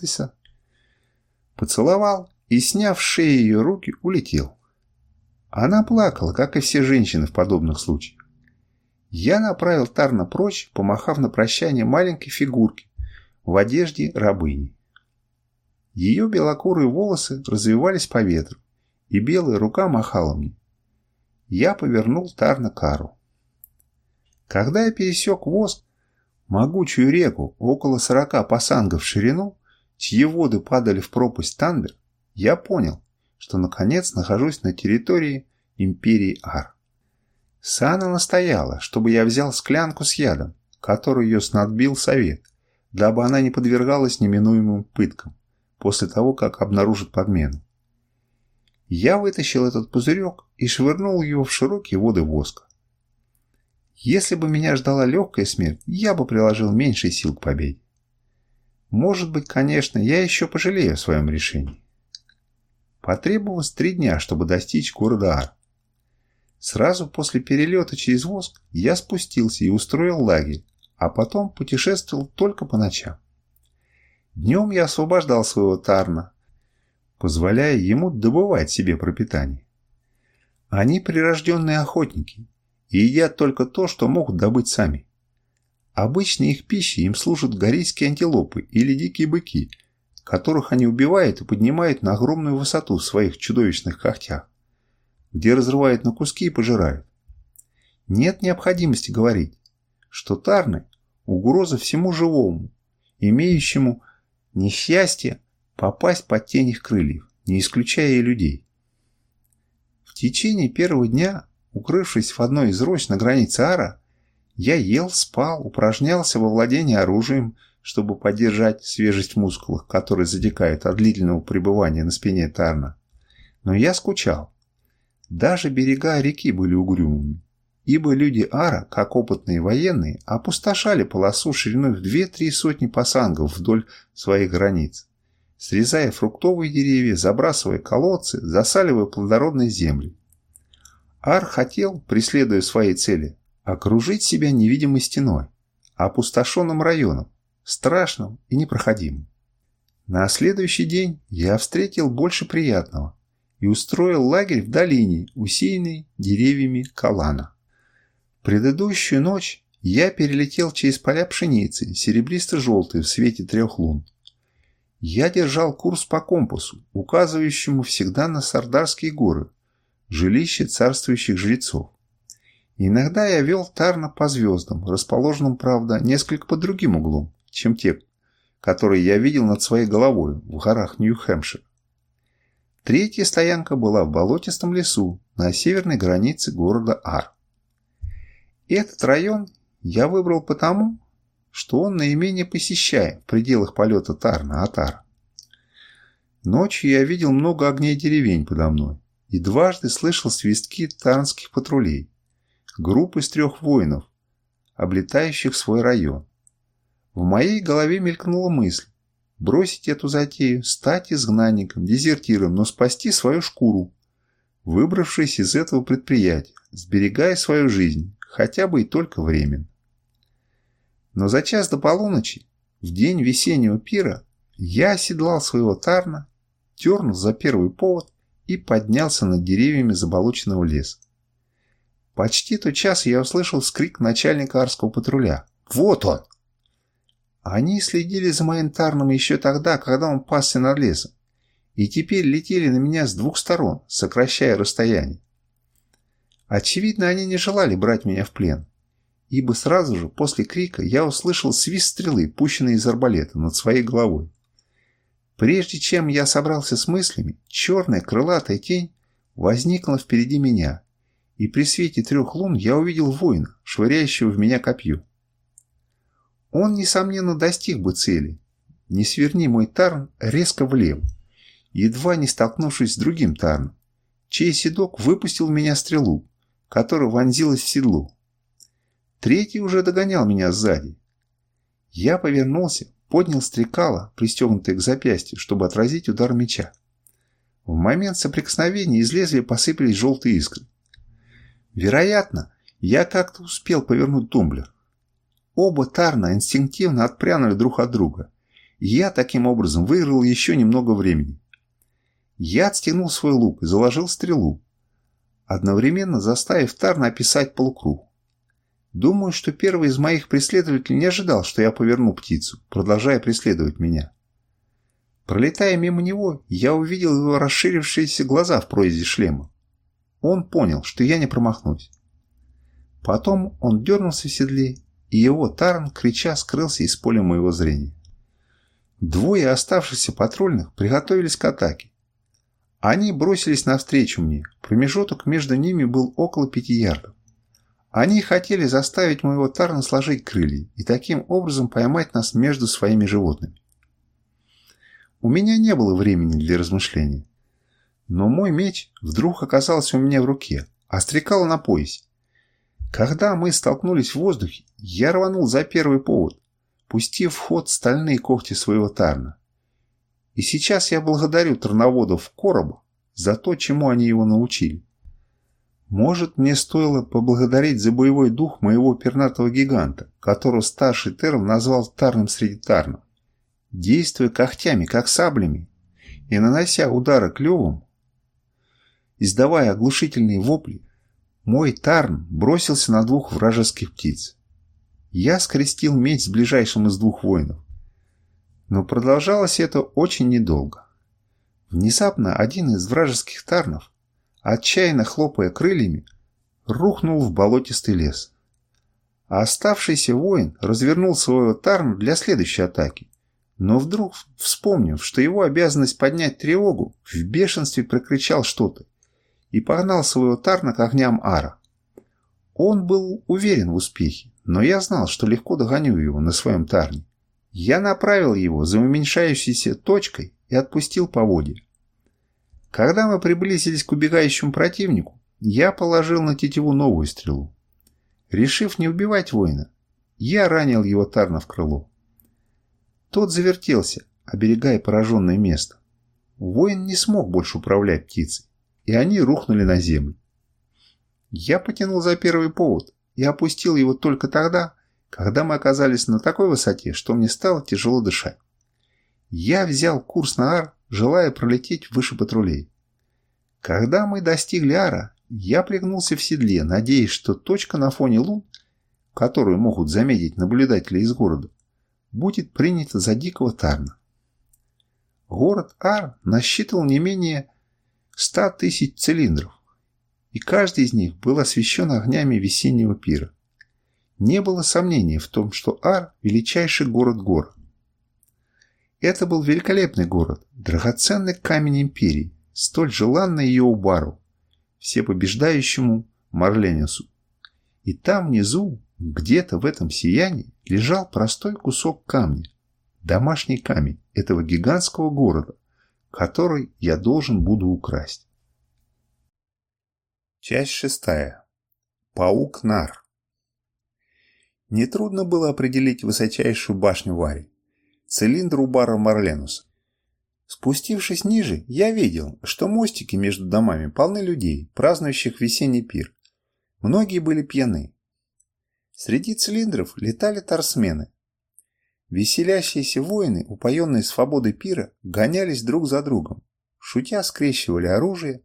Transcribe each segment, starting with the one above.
Вильдеса, поцеловал и, сняв с шеи ее руки, улетел. Она плакала, как и все женщины в подобных случаях. Я направил Тарна прочь, помахав на прощание маленькой фигурки в одежде рабыни. Ее белокурые волосы развивались по ветру, и белая рука махала мне. Я повернул Тарна Кару. Когда я пересек воск, могучую реку около сорока пасангов в ширину, чьи воды падали в пропасть Танбер, я понял, что наконец нахожусь на территории империи Ар. Сана настояла, чтобы я взял склянку с ядом, которую ее снадбил совет, дабы она не подвергалась неминуемым пыткам после того, как обнаружит подмену. Я вытащил этот пузырек и швырнул его в широкие воды воска. Если бы меня ждала легкая смерть, я бы приложил меньше сил к победе. Может быть, конечно, я еще пожалею о своем решении. Потребовалось три дня, чтобы достичь города Ар. Сразу после перелета через воск я спустился и устроил лагерь, а потом путешествовал только по ночам. Днем я освобождал своего Тарна, позволяя ему добывать себе пропитание. Они прирожденные охотники и едят только то, что могут добыть сами. Обычно их пищей им служат горейские антилопы или дикие быки, которых они убивают и поднимают на огромную высоту в своих чудовищных когтях где разрывают на куски и пожирают. Нет необходимости говорить, что Тарны – угроза всему живому, имеющему несчастье попасть под тень их крыльев, не исключая и людей. В течение первого дня, укрывшись в одной из рощ на границе Ара, я ел, спал, упражнялся во владении оружием, чтобы поддержать свежесть в мускулах, которые затекают от длительного пребывания на спине Тарна. Но я скучал. Даже берега реки были угрюмыми, ибо люди Ара, как опытные военные, опустошали полосу шириной в две-три сотни пасангов вдоль своих границ, срезая фруктовые деревья, забрасывая колодцы, засаливая плодородные земли. Ар хотел, преследуя свои цели, окружить себя невидимой стеной, опустошенным районом, страшным и непроходимым. На следующий день я встретил больше приятного и устроил лагерь в долине, усеянной деревьями Калана. Предыдущую ночь я перелетел через поля пшеницы, серебристо-желтые в свете трех лун. Я держал курс по компасу, указывающему всегда на Сардарские горы, жилище царствующих жрецов. Иногда я вел Тарна по звездам, расположенным, правда, несколько под другим углом, чем те, которые я видел над своей головой в горах Нью-Хэмпшир. Третья стоянка была в болотистом лесу на северной границе города Ар. Этот район я выбрал потому, что он наименее посещаем в пределах полета Тарна-Атара. Ночью я видел много огней деревень подо мной и дважды слышал свистки тарнских патрулей, групп из трех воинов, облетающих свой район. В моей голове мелькнула мысль, бросить эту затею, стать изгнанником, дезертиром, но спасти свою шкуру, выбравшись из этого предприятия, сберегая свою жизнь, хотя бы и только временно. Но за час до полуночи, в день весеннего пира, я оседлал своего тарна, тернул за первый повод и поднялся над деревьями заболоченного леса. Почти тот час я услышал скрик начальника арского патруля. «Вот он!» Они следили за моим Тарном еще тогда, когда он пасся над лесом, и теперь летели на меня с двух сторон, сокращая расстояние. Очевидно, они не желали брать меня в плен, ибо сразу же после крика я услышал свист стрелы, пущенной из арбалета над своей головой. Прежде чем я собрался с мыслями, черная крылатая тень возникла впереди меня, и при свете трех лун я увидел воина, швыряющего в меня копье. Он, несомненно, достиг бы цели. Не сверни мой тарн резко влево, едва не столкнувшись с другим тарном, чей седок выпустил в меня стрелу, которая вонзилась в седло. Третий уже догонял меня сзади. Я повернулся, поднял стрекало, пристегнутое к запястью, чтобы отразить удар меча. В момент соприкосновения из лезвия посыпались желтые искры. Вероятно, я как-то успел повернуть тумблер. Оба Тарна инстинктивно отпрянули друг от друга, и я таким образом выиграл еще немного времени. Я отстегнул свой лук и заложил стрелу, одновременно заставив Тарна описать полукруг. Думаю, что первый из моих преследователей не ожидал, что я поверну птицу, продолжая преследовать меня. Пролетая мимо него, я увидел его расширившиеся глаза в прорези шлема. Он понял, что я не промахнусь. Потом он дернулся в седле, и его Таран, крича, скрылся из поля моего зрения. Двое оставшихся патрульных приготовились к атаке. Они бросились навстречу мне. Промежуток между ними был около пяти ярдов. Они хотели заставить моего Тарна сложить крылья и таким образом поймать нас между своими животными. У меня не было времени для размышления. Но мой меч вдруг оказался у меня в руке, а стрекало на поясе. Когда мы столкнулись в воздухе, я рванул за первый повод, пустив в ход стальные когти своего Тарна. И сейчас я благодарю Тарноводов Короба за то, чему они его научили. Может, мне стоило поблагодарить за боевой дух моего пернатого гиганта, которого старший Терн назвал Тарном среди Тарнов. Действуя когтями, как саблями, и нанося удары клювом, издавая оглушительные вопли, мой Тарн бросился на двух вражеских птиц. Я скрестил меч с ближайшим из двух воинов. Но продолжалось это очень недолго. Внезапно один из вражеских Тарнов, отчаянно хлопая крыльями, рухнул в болотистый лес. А оставшийся воин развернул своего Тарна для следующей атаки, но вдруг, вспомнив, что его обязанность поднять тревогу, в бешенстве прокричал что-то и погнал своего Тарна к огням Ара. Он был уверен в успехе, но я знал, что легко догоню его на своем Тарне. Я направил его за уменьшающейся точкой и отпустил поводья. Когда мы приблизились к убегающему противнику, я положил на тетиву новую стрелу. Решив не убивать воина, я ранил его Тарна в крыло. Тот завертелся, оберегая пораженное место. Воин не смог больше управлять птицей и они рухнули на землю. Я потянул за первый повод и опустил его только тогда, когда мы оказались на такой высоте, что мне стало тяжело дышать. Я взял курс на Ар, желая пролететь выше патрулей. Когда мы достигли Ара, я пригнулся в седле, надеясь, что точка на фоне лун, которую могут заметить наблюдатели из города, будет принята за дикого Тарна. Город Ар насчитывал не менее 100 тысяч цилиндров, и каждый из них был освещен огнями весеннего пира. Не было сомнений в том, что Ар – величайший город гор. Это был великолепный город, драгоценный камень империи, столь желанный ее убару, всепобеждающему Марленису. И там внизу, где-то в этом сиянии, лежал простой кусок камня, домашний камень этого гигантского города, который я должен буду украсть. Часть шестая. Паук Нар. Нетрудно было определить высочайшую башню Вари, цилиндр у бара Марленуса. Спустившись ниже, я видел, что мостики между домами полны людей, празднующих весенний пир. Многие были пьяны. Среди цилиндров летали торсмены, Веселящиеся воины, упоенные свободой пира, гонялись друг за другом. Шутя скрещивали оружие,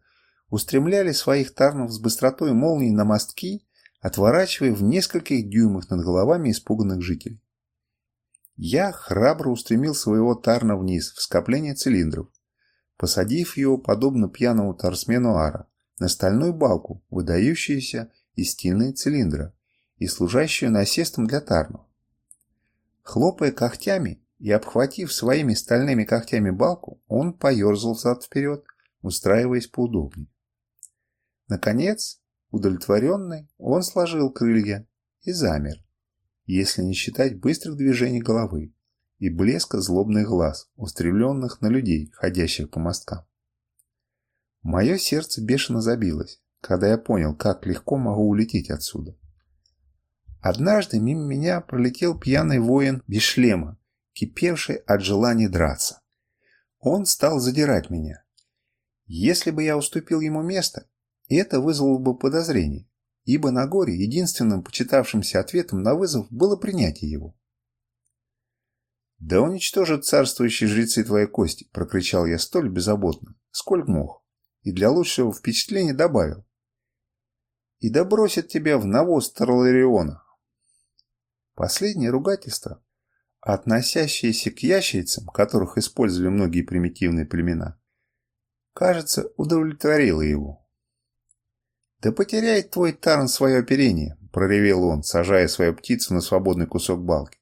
устремляли своих тарнов с быстротой молнии на мостки, отворачивая в нескольких дюймах над головами испуганных жителей. Я храбро устремил своего тарна вниз, в скопление цилиндров, посадив его, подобно пьяному торсмену ара, на стальную балку, выдающуюся из стены цилиндра и служащую насестом для тарнов. Хлопая когтями и обхватив своими стальными когтями балку, он поерзал взад-вперед, устраиваясь поудобнее. Наконец, удовлетворенный, он сложил крылья и замер, если не считать быстрых движений головы и блеска злобных глаз, устремленных на людей, ходящих по мосткам. Мое сердце бешено забилось, когда я понял, как легко могу улететь отсюда. Однажды мимо меня пролетел пьяный воин без шлема, кипевший от желания драться. Он стал задирать меня. Если бы я уступил ему место, это вызвало бы подозрение, ибо на горе единственным почитавшимся ответом на вызов было принятие его. «Да уничтожат царствующие жрецы твои кости!» – прокричал я столь беззаботно, сколько мог, и для лучшего впечатления добавил. «И добросят тебя в навоз Тарлариона!» Последнее ругательство, относящееся к ящерицам, которых использовали многие примитивные племена, кажется, удовлетворило его. «Да потеряет твой Тарн свое оперение!» – проревел он, сажая свою птицу на свободный кусок балки.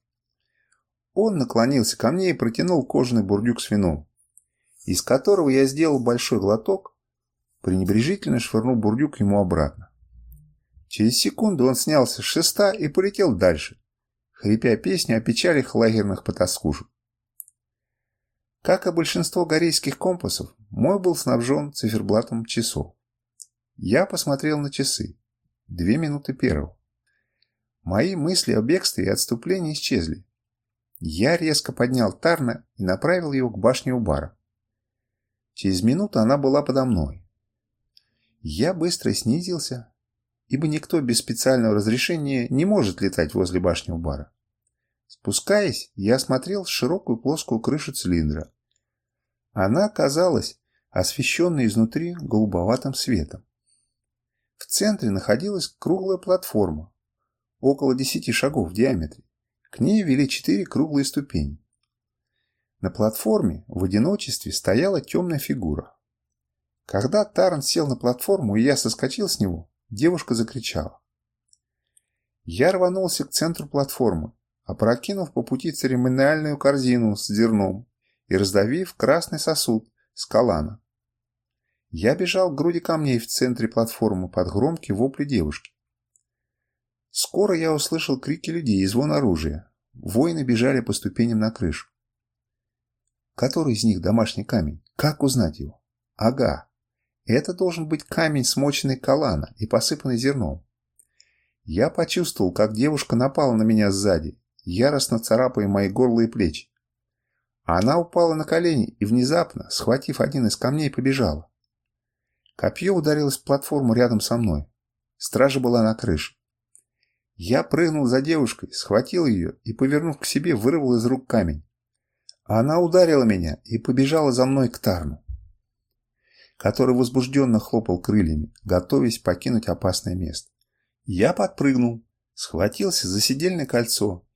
Он наклонился ко мне и протянул кожаный бурдюк с вином, из которого я сделал большой глоток, пренебрежительно швырнул бурдюк ему обратно. Через секунду он снялся с шеста и полетел дальше, хрипя песню о печалях лагерных потаскушек. Как и большинство корейских компасов, мой был снабжен циферблатом часов. Я посмотрел на часы. Две минуты первого. Мои мысли о бегстве и отступлении исчезли. Я резко поднял Тарна и направил его к башне у бара. Через минуту она была подо мной. Я быстро снизился, ибо никто без специального разрешения не может летать возле башни у бара. Спускаясь, я осмотрел широкую плоскую крышу цилиндра. Она казалась освещенной изнутри голубоватым светом. В центре находилась круглая платформа, около 10 шагов в диаметре. К ней вели четыре круглые ступени. На платформе в одиночестве стояла темная фигура. Когда Таран сел на платформу и я соскочил с него, девушка закричала. Я рванулся к центру платформы, опрокинув по пути церемониальную корзину с зерном и раздавив красный сосуд с калана. Я бежал к груди камней в центре платформы под громкие вопли девушки. Скоро я услышал крики людей и звон оружия. Воины бежали по ступеням на крышу. Который из них домашний камень? Как узнать его? Ага. Это должен быть камень, смоченный калана и посыпанный зерном. Я почувствовал, как девушка напала на меня сзади, яростно царапая мои горло и плечи. Она упала на колени и внезапно, схватив один из камней, побежала. Копье ударилось в платформу рядом со мной. Стража была на крыше. Я прыгнул за девушкой, схватил ее и, повернув к себе, вырвал из рук камень. Она ударила меня и побежала за мной к Тарну, который возбужденно хлопал крыльями, готовясь покинуть опасное место. Я подпрыгнул, схватился за седельное кольцо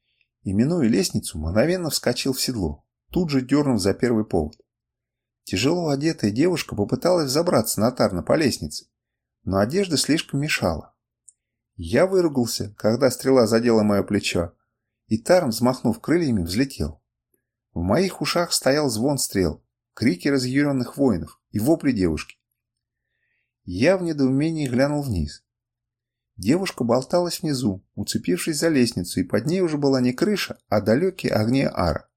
и, минуя лестницу, мгновенно вскочил в седло, тут же дернув за первый повод. Тяжело одетая девушка попыталась забраться на Тарна по лестнице, но одежда слишком мешала. Я выругался, когда стрела задела мое плечо, и Тарн, взмахнув крыльями, взлетел. В моих ушах стоял звон стрел, крики разъяренных воинов и вопли девушки. Я в недоумении глянул вниз. Девушка болталась внизу, уцепившись за лестницу, и под ней уже была не крыша, а далекие огни ара.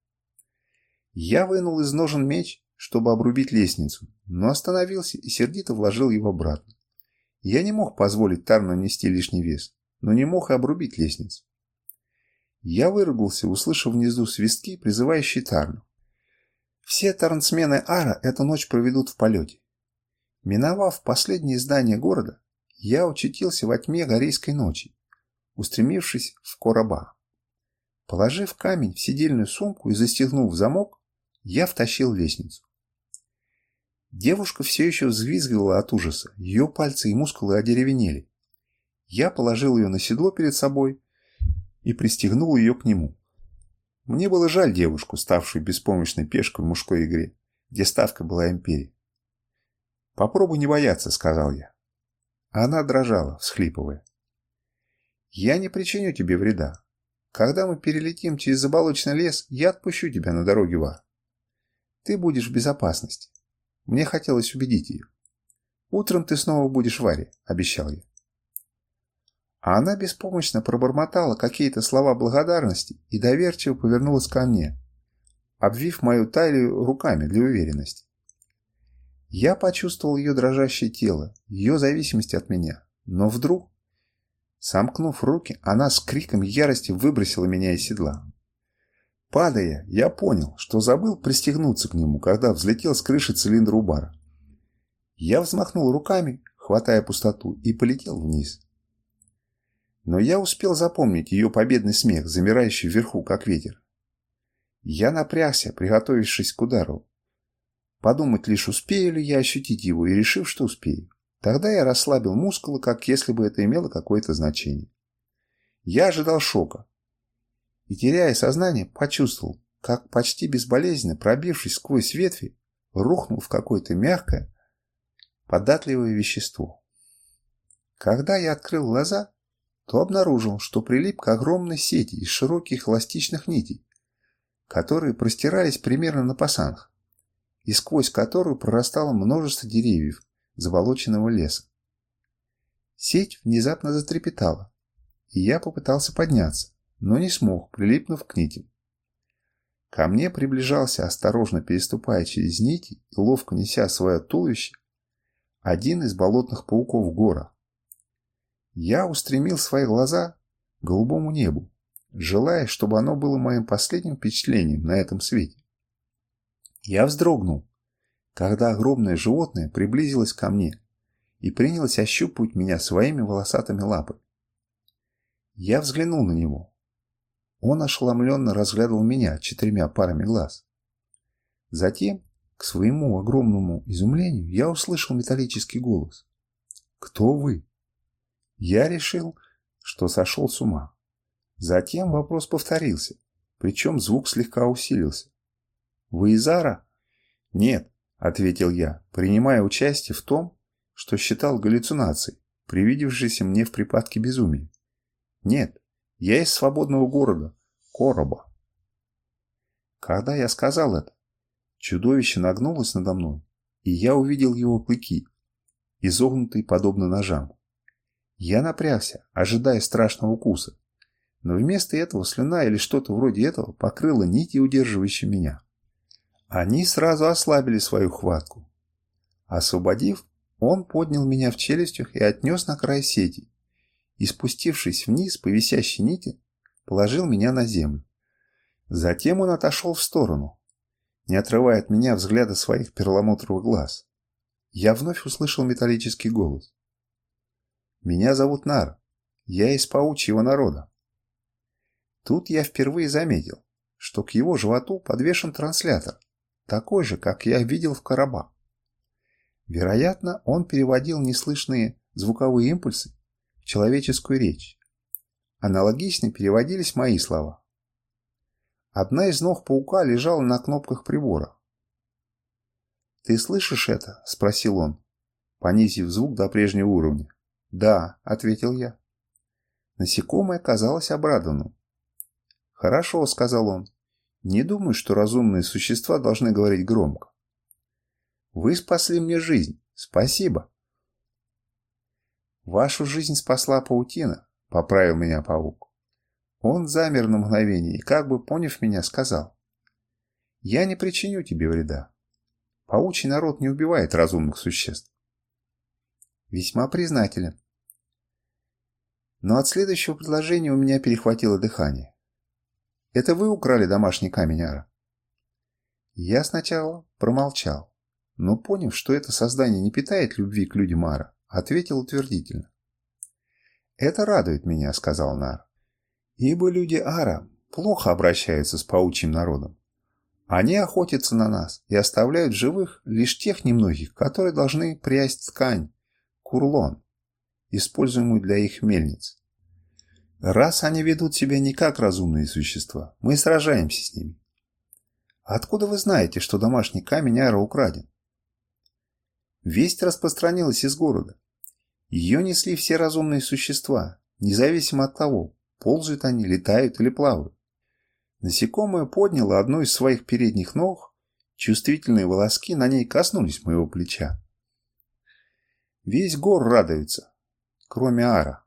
Я вынул из ножен меч чтобы обрубить лестницу, но остановился и сердито вложил его обратно. Я не мог позволить Тарну нести лишний вес, но не мог и обрубить лестницу. Я выругался, услышав внизу свистки, призывающие Тарну. Все тарнсмены Ара эту ночь проведут в полете. Миновав последнее здание города, я очутился во тьме горейской ночи, устремившись в короба. Положив камень в сидельную сумку и застегнув замок, я втащил лестницу. Девушка все еще взвизгивала от ужаса, ее пальцы и мускулы одеревенели. Я положил ее на седло перед собой и пристегнул ее к нему. Мне было жаль девушку, ставшую беспомощной пешкой в мужской игре, где ставка была империя. «Попробуй не бояться», — сказал я. Она дрожала, всхлипывая. «Я не причиню тебе вреда. Когда мы перелетим через заболоченный лес, я отпущу тебя на дороге в Ар. Ты будешь в безопасности. Мне хотелось убедить ее. «Утром ты снова будешь в Варе», — обещал я. А она беспомощно пробормотала какие-то слова благодарности и доверчиво повернулась ко мне, обвив мою талию руками для уверенности. Я почувствовал ее дрожащее тело, ее зависимость от меня, но вдруг, сомкнув руки, она с криком ярости выбросила меня из седла. Падая, я понял, что забыл пристегнуться к нему, когда взлетел с крыши цилиндра у бара. Я взмахнул руками, хватая пустоту, и полетел вниз. Но я успел запомнить ее победный смех, замирающий вверху, как ветер. Я напрягся, приготовившись к удару. Подумать лишь, успею ли я ощутить его, и решив, что успею. Тогда я расслабил мускулы, как если бы это имело какое-то значение. Я ожидал шока. И, теряя сознание, почувствовал, как почти безболезненно, пробившись сквозь ветви, рухнул в какое-то мягкое, податливое вещество. Когда я открыл глаза, то обнаружил, что прилип к огромной сети из широких эластичных нитей, которые простирались примерно на пасанах, и сквозь которую прорастало множество деревьев заболоченного леса. Сеть внезапно затрепетала, и я попытался подняться, но не смог, прилипнув к нитям. Ко мне приближался, осторожно переступая через нити и ловко неся свое туловище, один из болотных пауков гора. Я устремил свои глаза к голубому небу, желая, чтобы оно было моим последним впечатлением на этом свете. Я вздрогнул, когда огромное животное приблизилось ко мне и принялось ощупывать меня своими волосатыми лапами. Я взглянул на него. Он ошеломленно разглядывал меня четырьмя парами глаз. Затем, к своему огромному изумлению, я услышал металлический голос. «Кто вы?» Я решил, что сошел с ума. Затем вопрос повторился, причем звук слегка усилился. «Вы из Ара?» «Нет», — ответил я, принимая участие в том, что считал галлюцинацией, привидевшейся мне в припадке безумия. «Нет, я из свободного города, Короба». Когда я сказал это, чудовище нагнулось надо мной, и я увидел его клыки, изогнутые подобно ножам. Я напрягся, ожидая страшного укуса, но вместо этого слюна или что-то вроде этого покрыла нити, удерживающие меня. Они сразу ослабили свою хватку. Освободив, он поднял меня в челюстях и отнес на край сети, и, спустившись вниз по висящей нити, положил меня на землю. Затем он отошел в сторону, не отрывая от меня взгляда своих перламутровых глаз. Я вновь услышал металлический голос. Меня зовут Нар. Я из паучьего народа. Тут я впервые заметил, что к его животу подвешен транслятор, такой же, как я видел в Караба. Вероятно, он переводил неслышные звуковые импульсы в человеческую речь. Аналогично переводились мои слова. Одна из ног паука лежала на кнопках прибора. «Ты слышишь это?» – спросил он, понизив звук до прежнего уровня. «Да», — ответил я. Насекомое казалось обрадованным. «Хорошо», — сказал он. «Не думаю, что разумные существа должны говорить громко». «Вы спасли мне жизнь. Спасибо». «Вашу жизнь спасла паутина», — поправил меня паук. Он замер на мгновение и, как бы поняв меня, сказал. «Я не причиню тебе вреда. Паучий народ не убивает разумных существ. Весьма признателен. Но от следующего предложения у меня перехватило дыхание. «Это вы украли домашний камень, Ара?» Я сначала промолчал, но поняв, что это создание не питает любви к людям Ара, ответил утвердительно. «Это радует меня», — сказал Нар. «Ибо люди Ара плохо обращаются с паучьим народом. Они охотятся на нас и оставляют живых лишь тех немногих, которые должны прясть ткань, курлон, используемую для их мельниц. Раз они ведут себя не как разумные существа, мы сражаемся с ними. Откуда вы знаете, что домашний камень Ара украден? Весть распространилась из города. Ее несли все разумные существа, независимо от того, ползают они, летают или плавают. Насекомое подняло одну из своих передних ног, чувствительные волоски на ней коснулись моего плеча. Весь гор радуется, кроме Ара.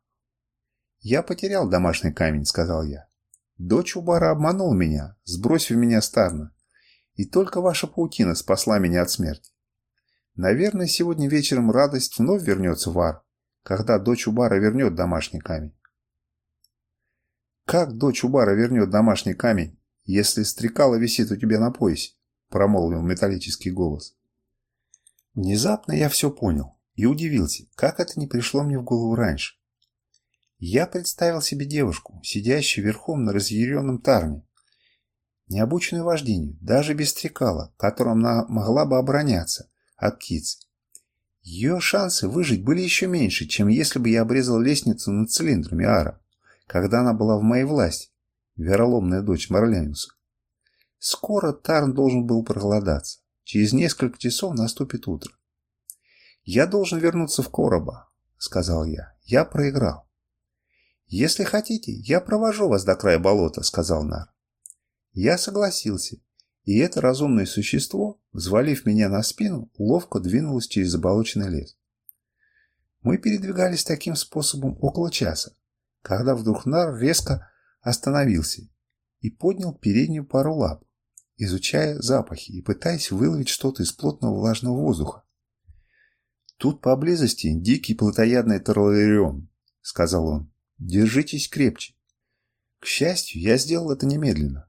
«Я потерял домашний камень», — сказал я. «Дочь Убара обманул меня, сбросив меня старно, и только ваша паутина спасла меня от смерти. Наверное, сегодня вечером радость вновь вернется в Ар, когда дочь Убара вернет домашний камень». «Как дочь Убара вернет домашний камень, если стрекала висит у тебя на поясе?» — промолвил металлический голос. Внезапно я все понял и удивился, как это не пришло мне в голову раньше. Я представил себе девушку, сидящую верхом на разъяренном тарне, необученную вождению, даже без стрекала, которым она могла бы обороняться от птицы. Ее шансы выжить были еще меньше, чем если бы я обрезал лестницу над цилиндрами Ара, когда она была в моей власти, вероломная дочь Марляниуса. Скоро Тарн должен был проголодаться. Через несколько часов наступит утро. «Я должен вернуться в Короба», — сказал я. «Я проиграл». «Если хотите, я провожу вас до края болота», — сказал Нар. Я согласился, и это разумное существо, взвалив меня на спину, ловко двинулось через заболоченный лес. Мы передвигались таким способом около часа, когда вдруг Нар резко остановился и поднял переднюю пару лап, изучая запахи и пытаясь выловить что-то из плотного влажного воздуха. «Тут поблизости дикий плотоядный тарларион», — сказал он. «Держитесь крепче». К счастью, я сделал это немедленно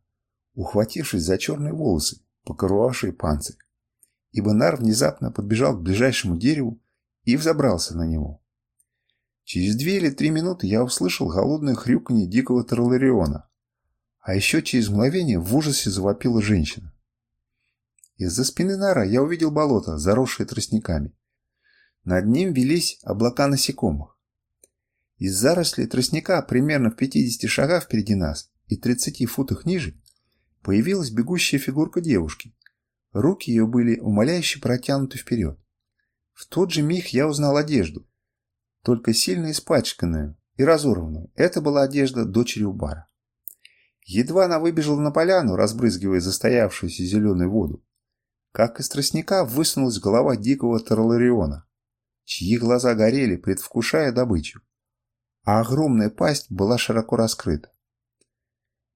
ухватившись за черные волосы, покрывавшие панцирь. Ибо Нар внезапно подбежал к ближайшему дереву и взобрался на него. Через две или три минуты я услышал голодное хрюканье дикого Тарлариона, а еще через мгновение в ужасе завопила женщина. Из-за спины Нара я увидел болото, заросшее тростниками. Над ним велись облака насекомых. Из зарослей тростника примерно в 50 шагах впереди нас и 30 футах ниже появилась бегущая фигурка девушки. Руки ее были умоляюще протянуты вперед. В тот же миг я узнал одежду, только сильно испачканную и разорванную. Это была одежда дочери Убара. Едва она выбежала на поляну, разбрызгивая застоявшуюся зеленую воду, как из тростника высунулась голова дикого Тарлариона, чьи глаза горели, предвкушая добычу, а огромная пасть была широко раскрыта.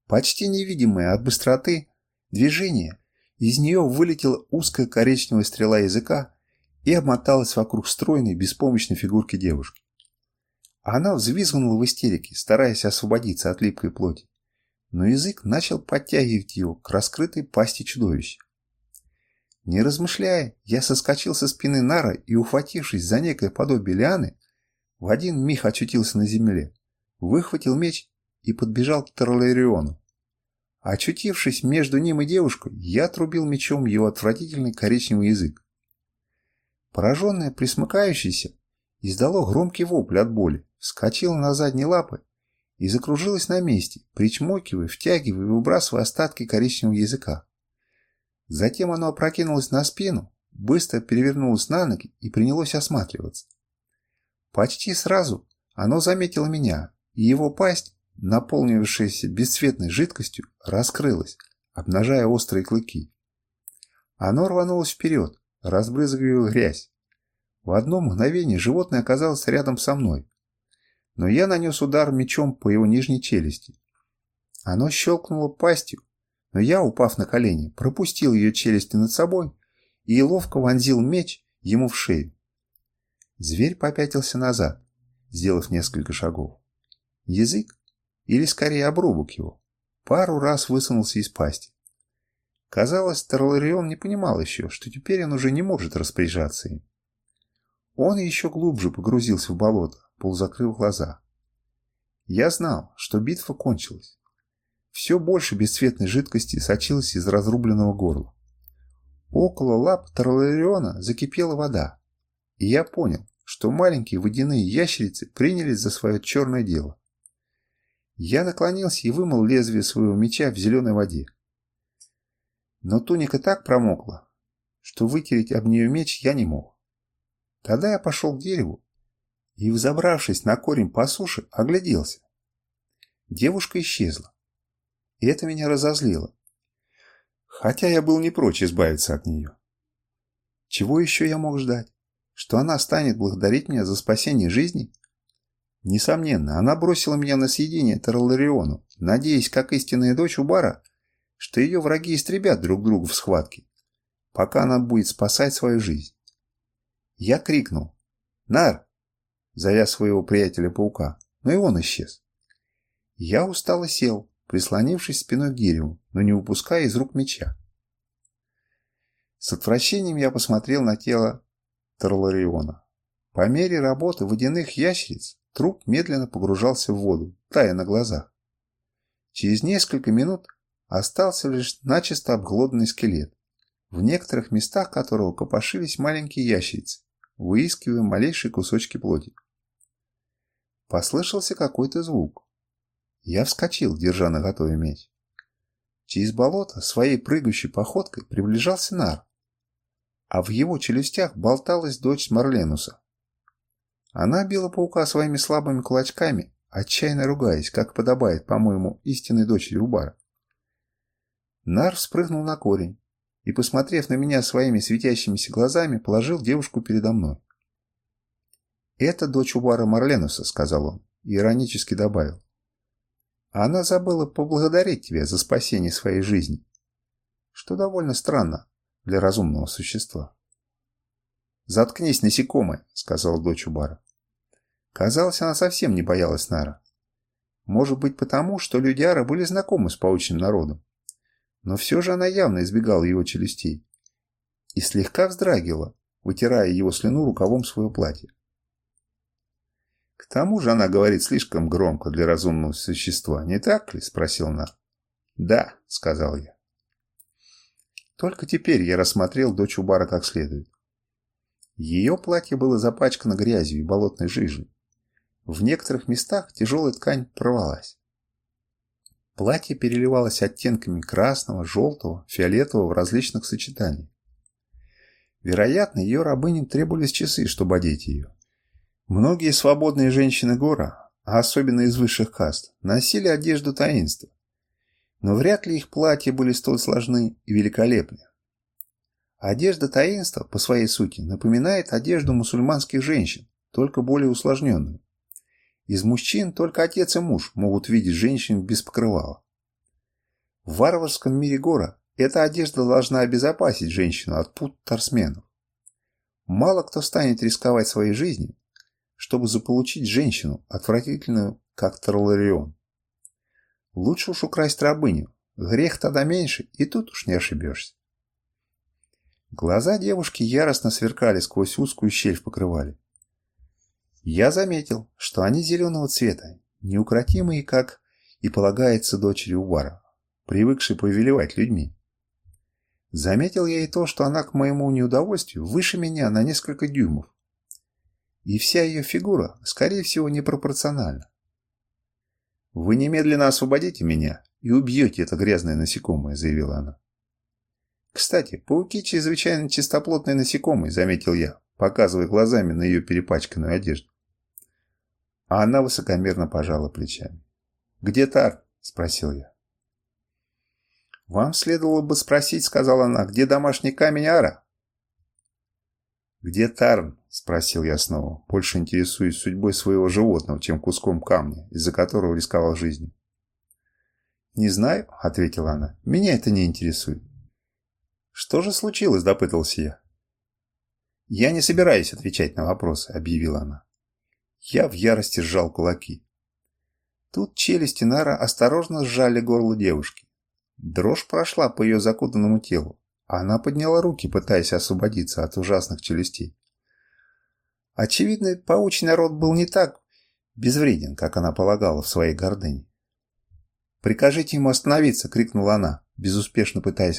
Почти невидимое от быстроты движение, из нее вылетела узкая коричневая стрела языка и обмоталась вокруг стройной, беспомощной фигурки девушки. Она взвизгнула в истерике, стараясь освободиться от липкой плоти, но язык начал подтягивать его к раскрытой пасти чудовища. Не размышляя, я соскочил со спины Нара и, ухватившись за некое подобие лианы, в один миг очутился на земле, выхватил меч и подбежал к Тарлариону. Очутившись между ним и девушкой, я отрубил мечом его отвратительный коричневый язык. Пораженное присмыкающееся издало громкий вопль от боли, вскочило на задние лапы и закружилось на месте, причмокивая, втягивая и выбрасывая остатки коричневого языка. Затем оно опрокинулось на спину, быстро перевернулось на ноги и принялось осматриваться. Почти сразу оно заметило меня, и его пасть наполнившаяся бесцветной жидкостью, раскрылась, обнажая острые клыки. Оно рванулось вперед, разбрызгивая грязь. В одно мгновение животное оказалось рядом со мной, но я нанес удар мечом по его нижней челюсти. Оно щелкнуло пастью, но я, упав на колени, пропустил ее челюсти над собой и ловко вонзил меч ему в шею. Зверь попятился назад, сделав несколько шагов. Язык, или скорее обрубок его, пару раз высунулся из пасти. Казалось, Тарларион не понимал еще, что теперь он уже не может распоряжаться им. Он еще глубже погрузился в болото, полузакрыв глаза. Я знал, что битва кончилась. Все больше бесцветной жидкости сочилось из разрубленного горла. Около лап Тарлариона закипела вода, и я понял, что маленькие водяные ящерицы принялись за свое черное дело. Я наклонился и вымыл лезвие своего меча в зеленой воде. Но туника так промокла, что вытереть об нее меч я не мог. Тогда я пошел к дереву и, взобравшись на корень по суше, огляделся. Девушка исчезла. И это меня разозлило. Хотя я был не прочь избавиться от нее. Чего еще я мог ждать? Что она станет благодарить меня за спасение жизни? Несомненно, она бросила меня на съедение Тарлариону, надеясь, как истинная дочь Убара, что ее враги истребят друг друга в схватке, пока она будет спасать свою жизнь. Я крикнул «Нар!», зовя своего приятеля-паука, но и он исчез. Я устало сел, прислонившись спиной к дереву, но не упуская из рук меча. С отвращением я посмотрел на тело Тарлариона. По мере работы водяных ящериц Труп медленно погружался в воду, тая на глазах. Через несколько минут остался лишь начисто обглоданный скелет, в некоторых местах которого копошились маленькие ящерицы, выискивая малейшие кусочки плоти. Послышался какой-то звук. Я вскочил, держа на готове меч. Через болото своей прыгающей походкой приближался нар, а в его челюстях болталась дочь Марленуса. Она била паука своими слабыми кулачками, отчаянно ругаясь, как подобает, по-моему, истинной дочери Убара. Нар спрыгнул на корень и, посмотрев на меня своими светящимися глазами, положил девушку передо мной. «Это дочь Убара Марленуса», — сказал он, и иронически добавил. «Она забыла поблагодарить тебя за спасение своей жизни, что довольно странно для разумного существа». «Заткнись, насекомое», — сказала дочь Убара. Казалось, она совсем не боялась Нара. Может быть потому, что людяра были знакомы с паучьим народом. Но все же она явно избегала его челюстей и слегка вздрагивала, вытирая его слюну рукавом своего платья. «К тому же она говорит слишком громко для разумного существа, не так ли?» – спросил Нар. «Да», – сказал я. Только теперь я рассмотрел дочь Убара как следует. Ее платье было запачкано грязью и болотной жижей. В некоторых местах тяжелая ткань порвалась. Платье переливалось оттенками красного, желтого, фиолетового в различных сочетаниях. Вероятно, ее рабыням требовались часы, чтобы одеть ее. Многие свободные женщины гора, а особенно из высших каст, носили одежду таинства. Но вряд ли их платья были столь сложны и великолепны. Одежда таинства, по своей сути, напоминает одежду мусульманских женщин, только более усложненную. Из мужчин только отец и муж могут видеть женщин без покрывала. В варварском мире гора эта одежда должна обезопасить женщину от пут торсменов. Мало кто станет рисковать своей жизнью, чтобы заполучить женщину, отвратительную, как Тарларион. Лучше уж украсть рабыню, грех тогда меньше, и тут уж не ошибешься. Глаза девушки яростно сверкали сквозь узкую щель в покрывале. Я заметил, что они зеленого цвета, неукротимые, как и полагается дочери Убара, привыкшей повелевать людьми. Заметил я и то, что она, к моему неудовольствию, выше меня на несколько дюймов. И вся ее фигура, скорее всего, непропорциональна. «Вы немедленно освободите меня и убьете это грязное насекомое», — заявила она. «Кстати, пауки чрезвычайно чистоплотные насекомые», — заметил я, показывая глазами на ее перепачканную одежду. А она высокомерно пожала плечами. «Где Тар?» – спросил я. «Вам следовало бы спросить, – сказала она, – где домашний камень Ара?» «Где Тарн?» – спросил я снова, больше интересуясь судьбой своего животного, чем куском камня, из-за которого рисковал жизнью. «Не знаю», – ответила она, – «меня это не интересует». «Что же случилось?» – допытался я. «Я не собираюсь отвечать на вопросы», — объявила она. Я в ярости сжал кулаки. Тут челюсти Нара осторожно сжали горло девушки. Дрожь прошла по ее закутанному телу, а она подняла руки, пытаясь освободиться от ужасных челюстей. Очевидно, паучий народ был не так безвреден, как она полагала в своей гордыне. «Прикажите ему остановиться!» — крикнула она, безуспешно пытаясь